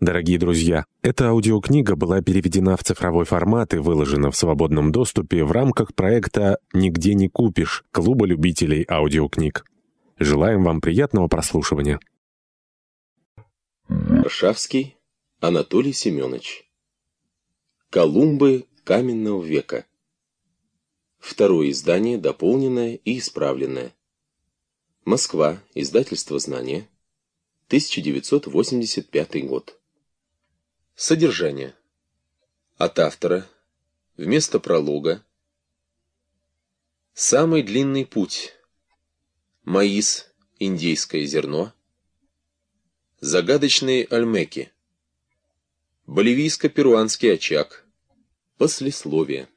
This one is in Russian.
Дорогие друзья, эта аудиокнига была переведена в цифровой формат и выложена в свободном доступе в рамках проекта «Нигде не купишь» Клуба любителей аудиокниг. Желаем вам приятного прослушивания. Варшавский Анатолий Семенович Колумбы каменного века Второе издание, дополненное и исправленное. Москва, издательство «Знания», 1985 год. Содержание. От автора. Вместо пролога. Самый длинный путь. Маис, индейское зерно. Загадочные альмеки. Боливийско-перуанский очаг. Послесловие.